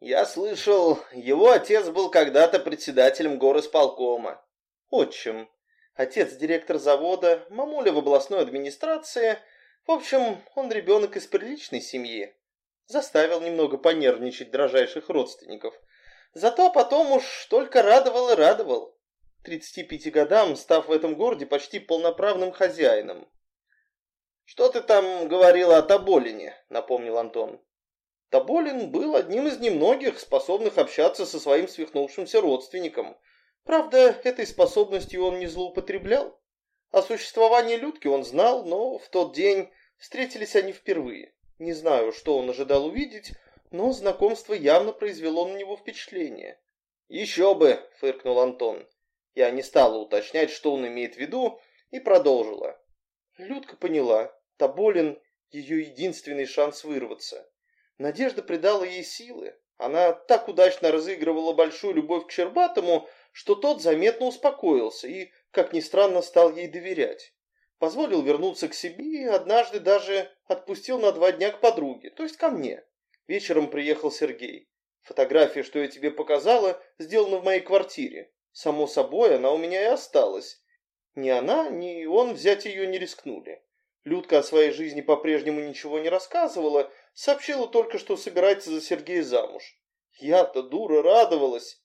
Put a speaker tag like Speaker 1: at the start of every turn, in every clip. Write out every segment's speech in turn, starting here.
Speaker 1: Я слышал, его отец был когда-то председателем горосполкома.
Speaker 2: Отчим. Отец директор завода, мамуля в областной администрации. В общем, он ребенок из приличной семьи. Заставил немного понервничать дрожайших родственников. Зато потом уж только радовал и радовал. 35 годам, став в этом городе почти полноправным хозяином.
Speaker 1: «Что ты там говорила о Тоболине?» — напомнил Антон.
Speaker 2: Тоболин был одним из немногих, способных общаться со своим свихнувшимся родственником. Правда, этой способностью он не злоупотреблял. О существовании Людки он знал, но в тот день встретились они впервые. Не знаю, что он ожидал увидеть, но знакомство явно произвело на него впечатление.
Speaker 1: «Еще бы!» — фыркнул Антон. Я не стала уточнять, что он имеет в виду, и продолжила.
Speaker 2: Людка поняла, Тоболин — ее единственный шанс вырваться. Надежда придала ей силы. Она так удачно разыгрывала большую любовь к Щербатому, что тот заметно успокоился и, как ни странно, стал ей доверять. Позволил вернуться к себе и однажды даже отпустил на два дня к подруге, то есть ко мне. Вечером приехал Сергей. Фотография, что я тебе показала, сделана в моей квартире. Само собой, она у меня и осталась. Ни она, ни он взять ее не рискнули. Людка о своей жизни по-прежнему ничего не рассказывала, сообщила только, что собирается за Сергея замуж. Я-то, дура, радовалась.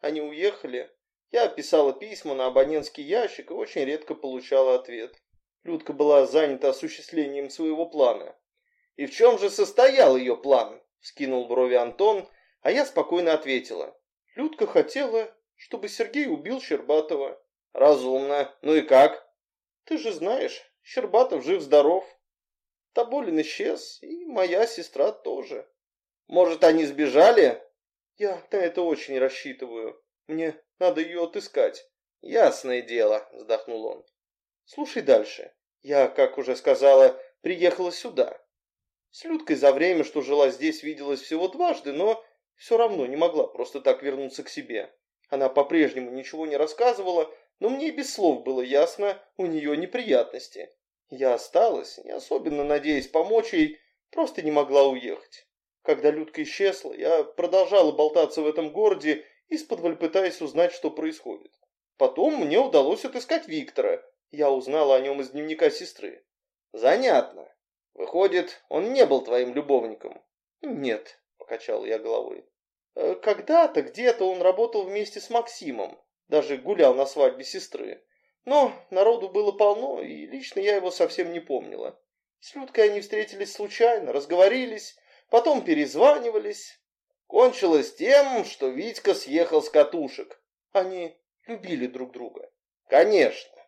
Speaker 2: Они уехали. Я писала письма на абонентский ящик и очень редко получала ответ. Людка была занята осуществлением своего плана.
Speaker 1: «И в чем же состоял ее план?» – вскинул брови Антон, а я спокойно ответила.
Speaker 2: Людка хотела, чтобы Сергей убил Щербатова.
Speaker 1: «Разумно. Ну и как?»
Speaker 2: «Ты же знаешь, Щербатов жив-здоров. Тоболин исчез, и моя сестра тоже».
Speaker 1: «Может, они сбежали?»
Speaker 2: «Я на это очень рассчитываю. Мне надо ее отыскать».
Speaker 1: «Ясное дело», — вздохнул он.
Speaker 2: «Слушай дальше. Я, как уже сказала, приехала сюда. С Людкой за время, что жила здесь, виделась всего дважды, но все равно не могла просто так вернуться к себе. Она по-прежнему ничего не рассказывала, но мне и без слов было ясно, у нее неприятности. Я осталась, не особенно надеясь помочь ей, просто не могла уехать. Когда Людка исчезла, я продолжала болтаться в этом городе, из-под пытаясь узнать, что происходит. Потом мне удалось отыскать Виктора. Я узнала о нем из дневника сестры.
Speaker 1: Занятно. Выходит, он не был твоим любовником?
Speaker 2: Нет, покачал я головой. Э, когда-то где-то он работал вместе с Максимом, даже гулял на свадьбе сестры. Но народу было полно, и лично я его совсем не помнила. С Людкой они встретились случайно, разговорились, потом перезванивались.
Speaker 1: Кончилось тем, что Витька съехал с катушек.
Speaker 2: Они любили друг друга.
Speaker 1: Конечно.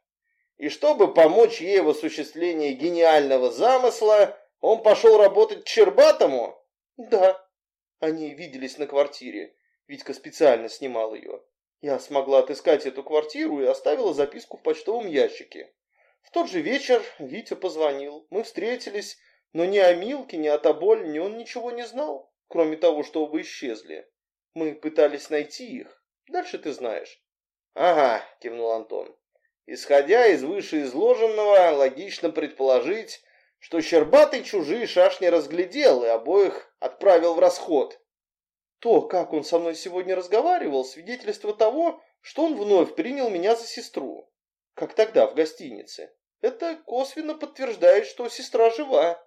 Speaker 1: И чтобы помочь ей в осуществлении гениального замысла, он пошел работать к?
Speaker 2: Да. Они виделись на квартире. Витька специально снимал ее. Я смогла отыскать эту квартиру и оставила записку в почтовом ящике. В тот же вечер Витя позвонил. Мы встретились, но ни о Милке, ни о Тобольне он ничего не знал, кроме того, что оба исчезли. Мы пытались найти их. Дальше ты знаешь.
Speaker 1: Ага, кивнул Антон. Исходя из вышеизложенного, логично предположить, что Щербатый чужие шашни разглядел и обоих отправил в расход.
Speaker 2: То, как он со мной сегодня разговаривал, свидетельство того, что он вновь принял меня за сестру, как тогда в гостинице. Это косвенно подтверждает, что сестра жива.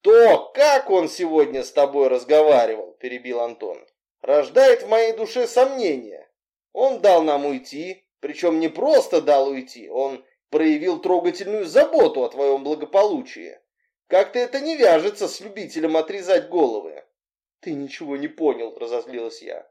Speaker 1: То, как он сегодня с тобой разговаривал, перебил Антон, рождает в моей душе сомнения. Он дал нам уйти, причем не просто дал уйти, он проявил трогательную заботу о твоем благополучии. Как-то это не вяжется с любителем отрезать головы.
Speaker 2: Ты ничего не понял, разозлилась я.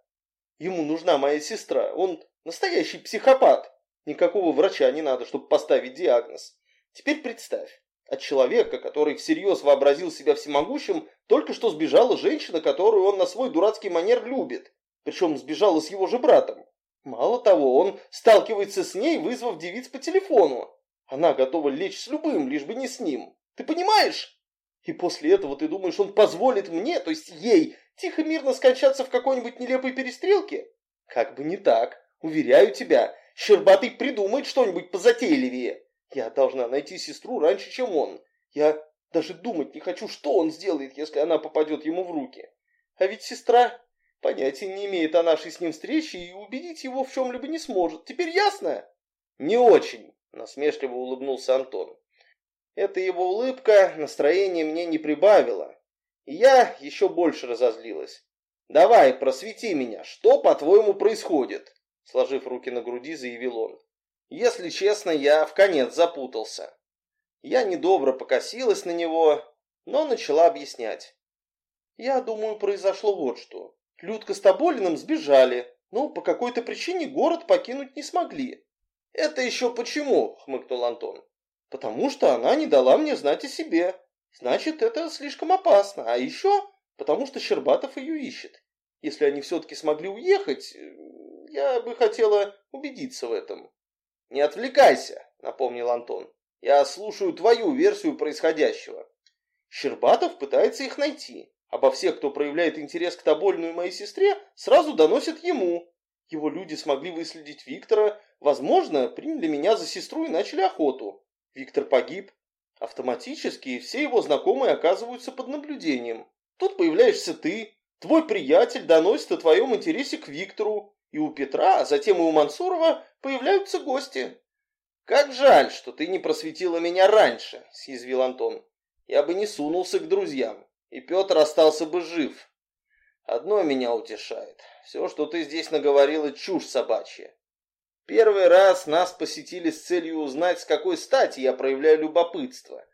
Speaker 2: Ему нужна моя сестра, он настоящий психопат. Никакого врача не надо, чтобы поставить диагноз. Теперь представь, от человека, который всерьез вообразил себя всемогущим, только что сбежала женщина, которую он на свой дурацкий манер любит. Причем сбежала с его же братом. Мало того, он сталкивается с ней, вызвав девиц по телефону. Она готова лечь с любым, лишь бы не с ним. Ты понимаешь? И после этого ты думаешь, он позволит мне, то есть ей, тихо-мирно скончаться в какой-нибудь нелепой перестрелке? Как бы не так. Уверяю тебя, Щербатый придумает что-нибудь позатейливее. Я должна найти сестру раньше, чем он. Я даже думать не хочу, что он сделает, если она попадет ему в руки. А ведь сестра понятия не имеет о нашей с ним встрече и убедить его в чем-либо не сможет. Теперь ясно?
Speaker 1: Не очень, насмешливо улыбнулся Антон. Эта его улыбка настроение мне не прибавила, и я еще больше разозлилась. «Давай, просвети меня, что, по-твоему, происходит?» Сложив руки на груди, заявил он. «Если честно, я в конец запутался». Я недобро покосилась на него, но начала объяснять.
Speaker 2: «Я думаю, произошло вот что. Людка с Тоболиным сбежали, но по какой-то причине город покинуть не смогли».
Speaker 1: «Это еще почему?» — хмыкнул Антон.
Speaker 2: «Потому что она не дала мне знать о себе. Значит, это слишком опасно. А еще потому что Щербатов ее ищет. Если они все-таки смогли уехать, я бы хотела убедиться в этом.
Speaker 1: «Не отвлекайся», — напомнил Антон. «Я слушаю твою версию происходящего».
Speaker 2: Щербатов пытается их найти. Обо всех, кто проявляет интерес к Тобольну и моей сестре, сразу доносят ему. Его люди смогли выследить Виктора, возможно, приняли меня за сестру и начали охоту. Виктор погиб. Автоматически все его знакомые оказываются под наблюдением. Тут появляешься ты, твой приятель доносит о твоем интересе к Виктору, и у Петра, а затем и у Мансурова появляются гости.
Speaker 1: «Как жаль, что ты не просветила меня раньше», — съязвил Антон. «Я бы не сунулся к друзьям, и Петр остался бы жив. Одно меня утешает. Все, что ты здесь наговорила, чушь собачья. Первый раз нас посетили с целью узнать, с какой стати я проявляю любопытство.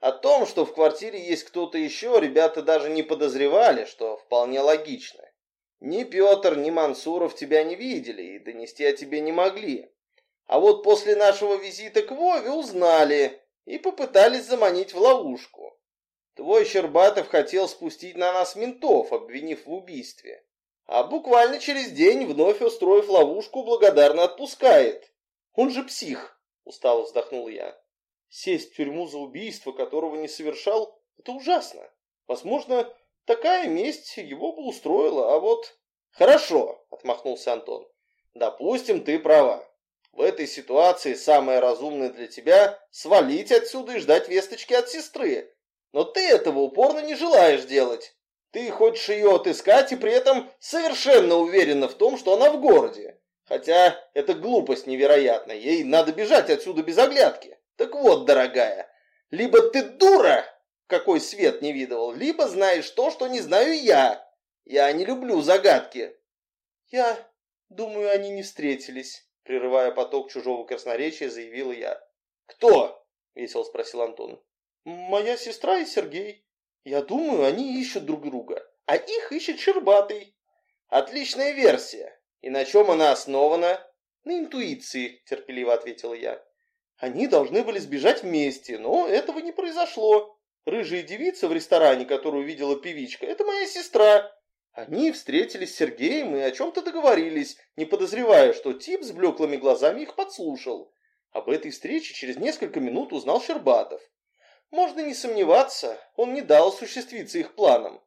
Speaker 1: О том, что в квартире есть кто-то еще, ребята даже не подозревали, что вполне логично. Ни Петр, ни Мансуров тебя не видели и донести о тебе не могли. А вот после нашего визита к Вове узнали и попытались заманить в ловушку. Твой Щербатов хотел спустить на нас ментов, обвинив в убийстве. А буквально через день, вновь устроив ловушку, благодарно отпускает.
Speaker 2: Он же псих, устало вздохнул я. Сесть в тюрьму за убийство, которого не совершал, это ужасно. Возможно, такая месть его бы устроила, а вот...
Speaker 1: Хорошо, отмахнулся Антон. Допустим, ты права. В этой ситуации самое разумное для тебя свалить отсюда и ждать весточки от сестры. Но ты этого упорно не желаешь делать. Ты хочешь ее отыскать и при этом совершенно уверена в том, что она в городе. Хотя это глупость невероятная, ей надо бежать отсюда без оглядки. Так вот, дорогая, либо ты дура, какой свет не видывал, либо знаешь то, что не знаю я. Я не люблю загадки.
Speaker 2: Я думаю, они не встретились, прерывая поток чужого красноречия, заявил я.
Speaker 1: Кто? Весело спросил Антон.
Speaker 2: Моя сестра и Сергей. Я думаю, они ищут друг друга, а их ищет Щербатый.
Speaker 1: Отличная версия. И на чем она основана?
Speaker 2: На интуиции, терпеливо ответил я. Они должны были сбежать вместе, но этого не произошло. Рыжая девица в ресторане, которую видела певичка, это моя сестра. Они встретились с Сергеем и о чем-то договорились, не подозревая, что тип с блеклыми глазами их подслушал. Об этой встрече через несколько минут узнал Щербатов. Можно не сомневаться, он не дал осуществиться их планам.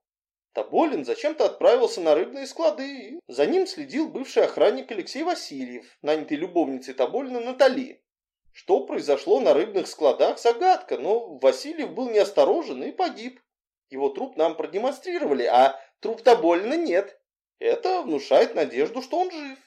Speaker 2: Тоболин зачем-то отправился на рыбные склады. За ним следил бывший охранник Алексей Васильев, нанятый любовницей Тоболина Натали. Что произошло на рыбных складах – загадка, но Васильев был неосторожен и погиб. Его труп нам продемонстрировали, а труп-то больно нет. Это внушает надежду, что он жив.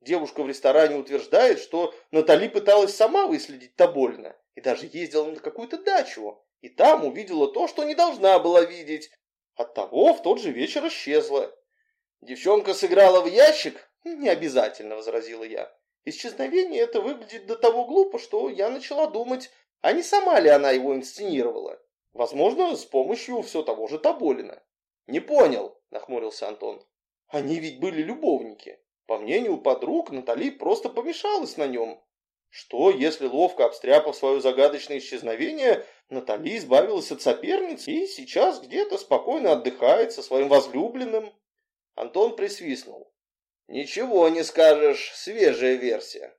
Speaker 2: Девушка в ресторане утверждает, что Натали пыталась сама выследить Тобольна и даже ездила на какую-то дачу, и там увидела то, что не должна была видеть. Оттого в тот же вечер исчезла.
Speaker 1: Девчонка сыграла в ящик?
Speaker 2: Не обязательно, возразила я. Исчезновение это выглядит до того глупо, что я начала думать, а не сама ли она его инсценировала. Возможно, с помощью все того же Тоболина.
Speaker 1: Не понял, нахмурился Антон.
Speaker 2: Они ведь были любовники. По мнению подруг, Натали просто помешалась на нем. Что, если ловко обстряпав свое загадочное исчезновение, Натали избавилась от соперницы и сейчас где-то спокойно отдыхает со своим возлюбленным?
Speaker 1: Антон присвистнул. Ничего не скажешь, свежая версия.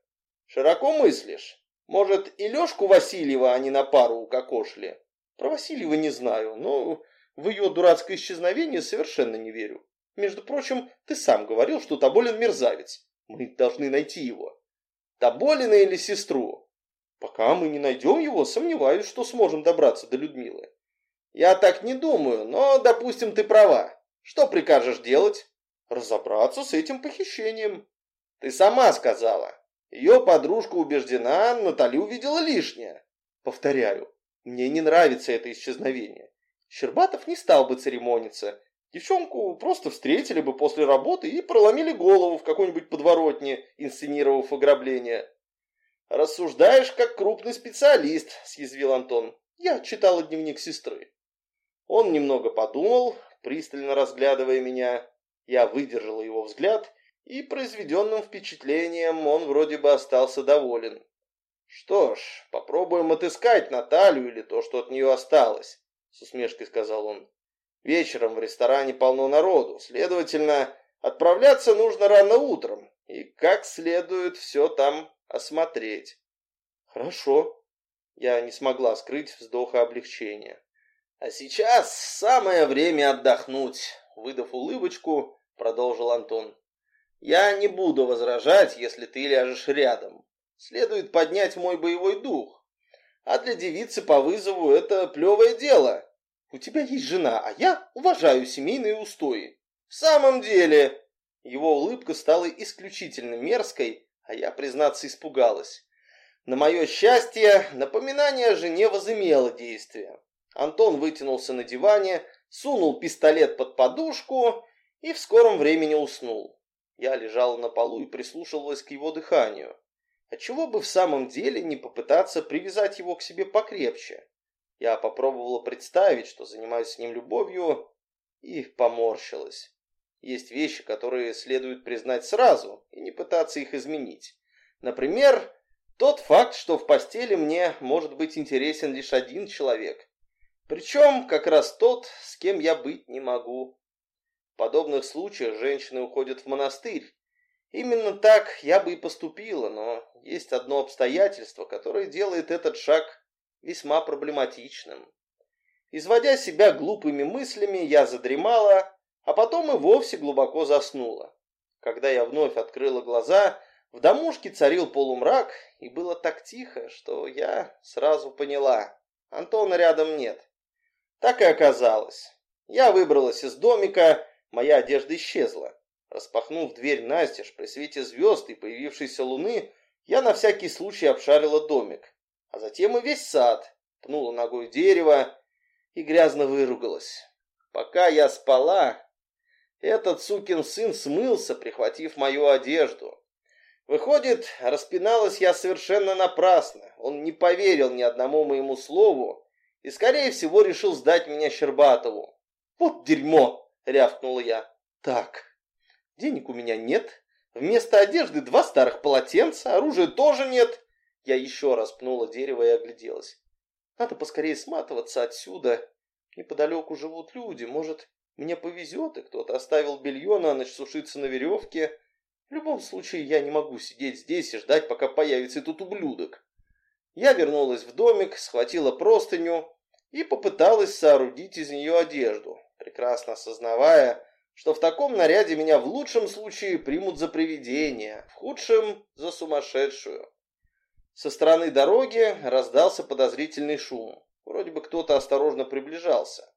Speaker 1: Широко мыслишь. Может, и Лешку Васильева они на пару укокошили?
Speaker 2: Про Васильева не знаю, но в ее дурацкое исчезновение совершенно не верю. Между прочим, ты сам говорил, что Тоболин мерзавец. Мы должны найти его.
Speaker 1: Тоболина или сестру?
Speaker 2: Пока мы не найдем его, сомневаюсь, что сможем добраться до Людмилы.
Speaker 1: Я так не думаю, но, допустим, ты права. Что прикажешь делать?
Speaker 2: Разобраться с этим похищением.
Speaker 1: Ты сама сказала. Ее подружка убеждена, Натали увидела лишнее.
Speaker 2: Повторяю, мне не нравится это исчезновение. Щербатов не стал бы церемониться. Девчонку просто встретили бы после работы и проломили голову в какой-нибудь подворотне, инсценировав ограбление.
Speaker 1: «Рассуждаешь, как крупный специалист», – съязвил Антон.
Speaker 2: «Я читала дневник сестры».
Speaker 1: Он немного подумал, пристально разглядывая меня. Я выдержала его взгляд, и произведенным впечатлением он вроде бы остался доволен. «Что ж, попробуем отыскать Наталью или то, что от нее осталось», — с усмешкой сказал он. «Вечером в ресторане полно народу, следовательно, отправляться нужно рано утром и как следует все там осмотреть».
Speaker 2: «Хорошо», — я не смогла скрыть вздоха облегчения.
Speaker 1: «А сейчас самое время отдохнуть», — выдав улыбочку, продолжил Антон. «Я не буду возражать, если ты ляжешь рядом. Следует поднять мой боевой дух. А для девицы по вызову это плевое дело.
Speaker 2: У тебя есть жена, а я уважаю семейные устои.
Speaker 1: В самом деле... Его улыбка стала исключительно мерзкой, а я, признаться, испугалась. На мое счастье, напоминание о жене возымело действие. Антон вытянулся на диване, сунул пистолет под подушку и в скором времени уснул. Я лежала на полу и прислушивалась к его дыханию. А чего бы в самом деле не попытаться привязать его к себе покрепче? Я попробовала представить, что занимаюсь с ним любовью, и поморщилась. Есть вещи, которые следует признать сразу и не пытаться их изменить. Например, тот факт, что в постели мне может быть интересен лишь один человек. Причем как раз тот, с кем я быть не могу. В подобных случаях женщины уходят в монастырь, Именно так я бы и поступила, но есть одно обстоятельство, которое делает этот шаг весьма проблематичным. Изводя себя глупыми мыслями, я задремала, а потом и вовсе глубоко заснула. Когда я вновь открыла глаза, в домушке царил полумрак, и было так тихо, что я сразу поняла, Антона рядом нет. Так и оказалось. Я выбралась из домика, моя одежда исчезла. Распахнув дверь настежь при свете звезд и появившейся луны, я на всякий случай обшарила домик, а затем и весь сад, пнула ногой дерево и грязно выругалась. Пока я спала, этот сукин сын смылся, прихватив мою одежду. Выходит, распиналась я совершенно напрасно. Он не поверил ни одному моему слову и, скорее всего, решил сдать меня Щербатову. «Вот дерьмо!» — рявкнула я. «Так, Денег у меня нет. Вместо одежды два старых полотенца, оружия тоже нет. Я еще раз пнула дерево и огляделась. Надо поскорее сматываться отсюда. Неподалеку живут люди. Может, мне повезет, и кто-то оставил белье на ночь сушиться на веревке. В любом случае, я не могу сидеть здесь и ждать, пока появится этот ублюдок. Я вернулась в домик, схватила простыню и попыталась соорудить из нее одежду, прекрасно осознавая, что в таком наряде меня в лучшем случае примут за привидение, в худшем – за сумасшедшую. Со стороны дороги раздался подозрительный шум. Вроде бы кто-то осторожно приближался.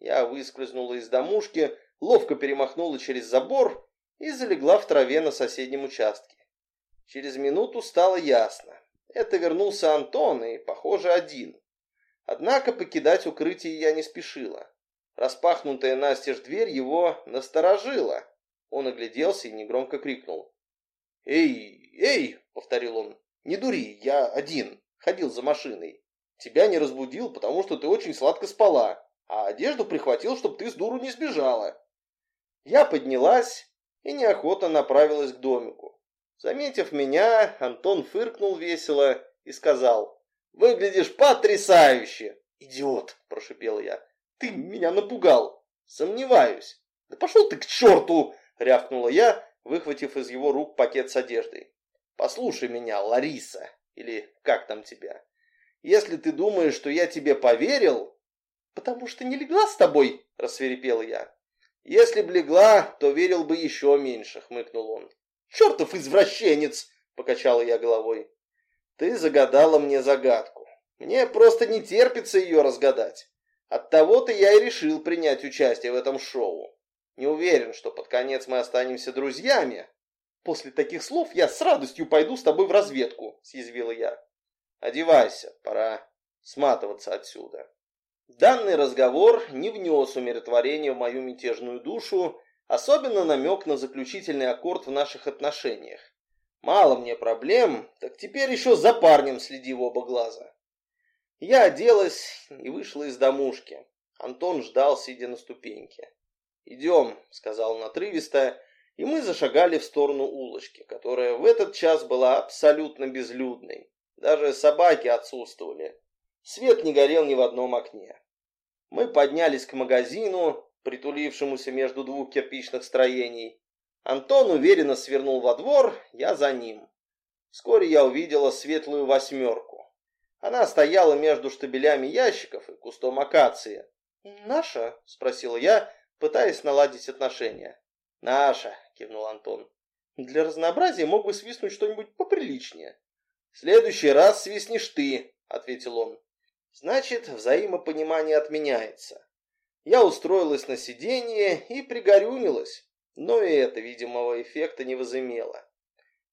Speaker 1: Я выскользнула из домушки, ловко перемахнула через забор и залегла в траве на соседнем участке. Через минуту стало ясно. Это вернулся Антон и, похоже, один. Однако покидать укрытие я не спешила. Распахнутая настежь дверь его насторожила. Он огляделся и негромко крикнул. «Эй, эй!» — повторил он. «Не дури, я один, ходил за машиной. Тебя не разбудил, потому что ты очень сладко спала, а одежду прихватил, чтобы ты с дуру не сбежала». Я поднялась и неохотно направилась к домику. Заметив меня, Антон фыркнул весело и сказал, «Выглядишь потрясающе!» «Идиот!» – прошипел я. Ты меня напугал. Сомневаюсь. Да пошел ты к черту, рявкнула я, выхватив из его рук пакет с одеждой. Послушай меня, Лариса, или как там тебя. Если ты думаешь, что я тебе поверил... Потому что не легла с тобой, рассверепел я. Если б легла, то верил бы еще меньше, хмыкнул он. Чертов извращенец, покачала я головой. Ты загадала мне загадку. Мне просто не терпится ее разгадать. Оттого-то я и решил принять участие в этом шоу. Не уверен, что под конец мы останемся друзьями. После таких слов я с радостью пойду с тобой в разведку, съязвила я. Одевайся, пора сматываться отсюда. Данный разговор не внес умиротворения в мою мятежную душу, особенно намек на заключительный аккорд в наших отношениях. Мало мне проблем, так теперь еще за парнем следи в оба глаза. Я оделась и вышла из домушки. Антон ждал, сидя на ступеньке. «Идем», — сказал он отрывисто, и мы зашагали в сторону улочки, которая в этот час была абсолютно безлюдной. Даже собаки отсутствовали. Свет не горел ни в одном окне. Мы поднялись к магазину, притулившемуся между двух кирпичных строений. Антон уверенно свернул во двор, я за ним. Вскоре я увидела светлую восьмерку. Она стояла между штабелями ящиков и кустом акации. «Наша?» — спросила я, пытаясь наладить отношения. «Наша», — кивнул Антон. «Для разнообразия мог бы свистнуть что-нибудь поприличнее». «В следующий раз свистнешь ты», — ответил он. «Значит, взаимопонимание отменяется». Я устроилась на сиденье и пригорюнилась, но и это видимого эффекта не возымело.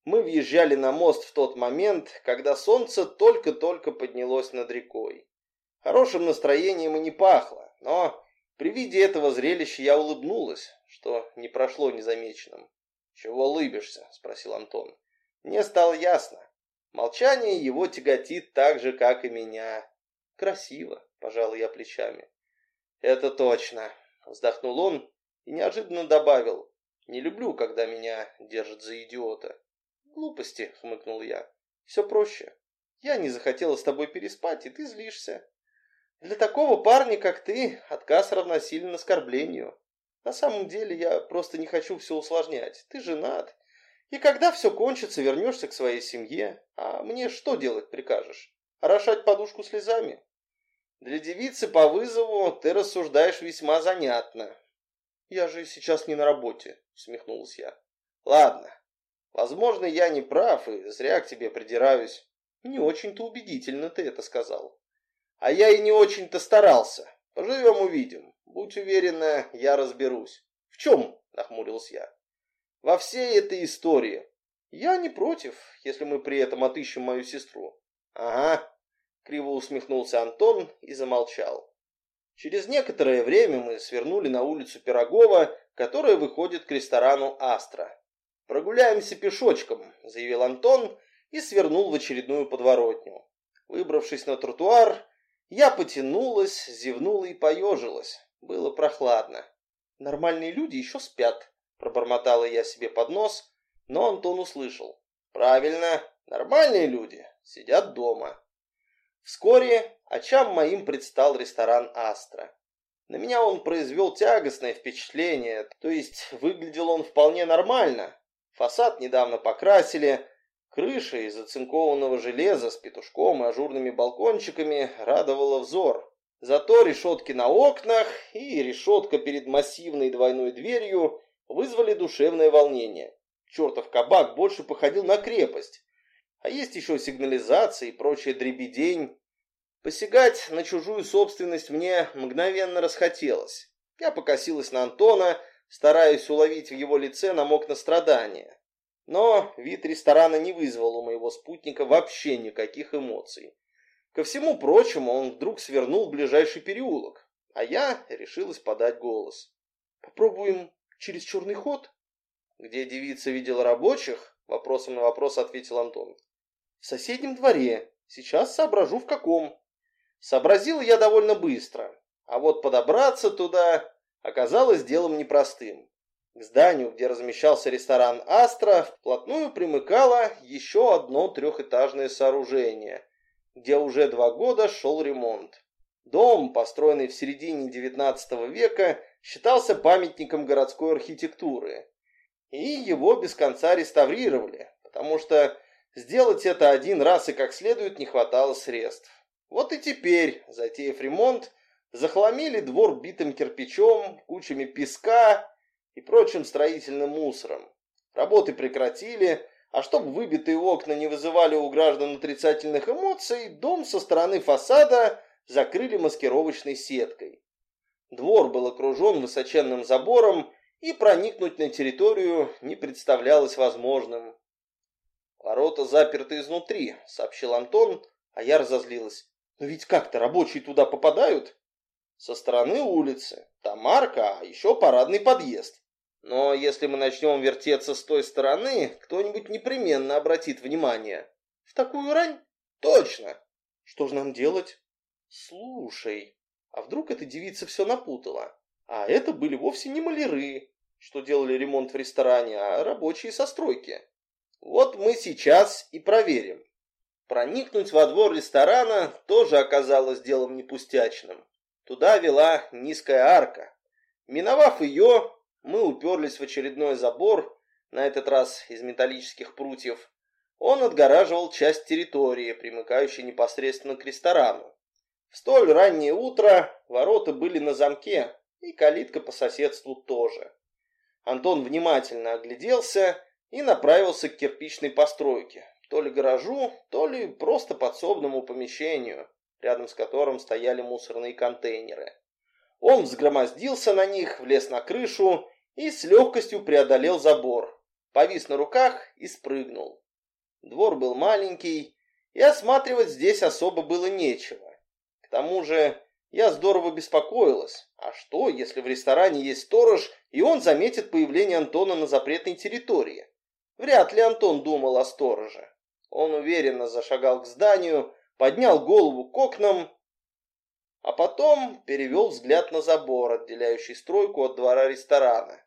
Speaker 1: Мы въезжали на мост в тот момент, когда солнце только-только поднялось над рекой. Хорошим настроением и не пахло, но при виде этого зрелища я улыбнулась, что не прошло незамеченным. «Чего улыбишься?» – спросил Антон. Мне стало ясно. Молчание его тяготит так же, как и меня. Красиво, пожал я плечами. Это точно, вздохнул он и неожиданно добавил. Не люблю, когда меня держат за идиота. Глупости, хмыкнул я. Все проще. Я не захотела с тобой переспать, и ты злишься. Для такого парня, как ты, отказ равносилен оскорблению. На самом деле я просто не хочу все усложнять. Ты женат. И когда все кончится, вернешься к своей семье. А мне что делать прикажешь? Орошать подушку слезами? Для девицы по вызову ты рассуждаешь весьма занятно. Я же сейчас не на работе, усмехнулась я. Ладно. Возможно, я не прав и зря к тебе придираюсь. Не очень-то убедительно ты это сказал. А я и не очень-то старался. Поживем увидим. Будь уверена, я разберусь. В чем? Нахмурился я. Во всей этой истории. Я не против, если мы при этом отыщем мою сестру. Ага. Криво усмехнулся Антон и замолчал. Через некоторое время мы свернули на улицу Пирогова, которая выходит к ресторану «Астра». «Прогуляемся пешочком», — заявил Антон и свернул в очередную подворотню. Выбравшись на тротуар, я потянулась, зевнула и поежилась. Было прохладно. Нормальные люди еще спят, пробормотала я себе под нос, но Антон услышал. Правильно, нормальные люди сидят дома. Вскоре очам моим предстал ресторан «Астра». На меня он произвел тягостное впечатление, то есть выглядел он вполне нормально. Фасад недавно покрасили, Крыша из оцинкованного железа с петушком и ажурными балкончиками радовала взор. Зато решетки на окнах и решетка перед массивной двойной дверью вызвали душевное волнение. Чертов кабак больше походил на крепость. А есть еще сигнализация и прочая дребедень. Посягать на чужую собственность мне мгновенно расхотелось. Я покосилась на Антона, стараясь уловить в его лице намок на страдания. Но вид ресторана не вызвал у моего спутника вообще никаких эмоций. Ко всему прочему, он вдруг свернул в ближайший переулок, а я решилась подать голос. «Попробуем через черный ход?» «Где девица видела рабочих?» Вопросом на вопрос ответил Антон. «В соседнем дворе. Сейчас соображу, в каком». Сообразил я довольно быстро, а вот подобраться туда оказалось делом непростым. К зданию, где размещался ресторан «Астра», вплотную примыкало еще одно трехэтажное сооружение, где уже два года шел ремонт. Дом, построенный в середине XIX века, считался памятником городской архитектуры. И его без конца реставрировали, потому что сделать это один раз и как следует не хватало средств. Вот и теперь, затеяв ремонт, захламили двор битым кирпичом, кучами песка и прочим строительным мусором. Работы прекратили, а чтобы выбитые окна не вызывали у граждан отрицательных эмоций, дом со стороны фасада закрыли маскировочной сеткой. Двор был окружен высоченным забором и проникнуть на территорию не представлялось возможным. «Ворота заперты изнутри», — сообщил Антон, а я разозлилась. «Но ведь как-то рабочие туда попадают?» «Со стороны улицы. Там арка, а еще парадный подъезд. Но если мы начнем вертеться с той стороны, кто-нибудь непременно обратит внимание». «В такую рань?» «Точно!» «Что же нам делать?» «Слушай, а вдруг эта девица все напутала?» А это были вовсе не маляры, что делали ремонт в ресторане, а рабочие со стройки. Вот мы сейчас и проверим. Проникнуть во двор ресторана тоже оказалось делом непустячным. Туда вела низкая арка. Миновав ее, мы уперлись в очередной забор, на этот раз из металлических прутьев. Он отгораживал часть территории, примыкающей непосредственно к ресторану. В столь раннее утро ворота были на замке, и калитка по соседству тоже. Антон внимательно огляделся и направился к кирпичной постройке, то ли гаражу, то ли просто подсобному помещению, рядом с которым стояли мусорные контейнеры. Он взгромоздился на них, влез на крышу и с легкостью преодолел забор, повис на руках и спрыгнул. Двор был маленький, и осматривать здесь особо было нечего. К тому же я здорово беспокоилась. А что, если в ресторане есть сторож, и он заметит появление Антона на запретной территории? Вряд ли Антон думал о стороже. Он уверенно зашагал к зданию, поднял голову к окнам, а потом перевел взгляд на забор, отделяющий стройку от двора ресторана.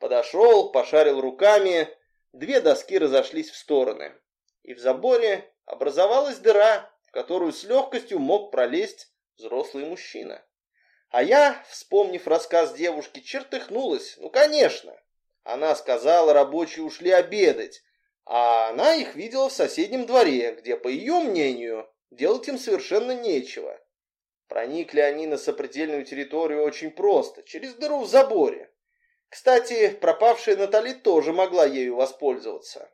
Speaker 1: Подошел, пошарил руками, две доски разошлись в стороны, и в заборе образовалась дыра, в которую с легкостью мог пролезть взрослый мужчина. А я, вспомнив рассказ девушки, чертыхнулась. Ну, конечно. Она сказала, рабочие ушли обедать, а она их видела в соседнем дворе, где, по ее мнению, делать им совершенно нечего. Проникли они на сопредельную территорию очень просто, через дыру в заборе. Кстати, пропавшая Натали тоже могла ею воспользоваться.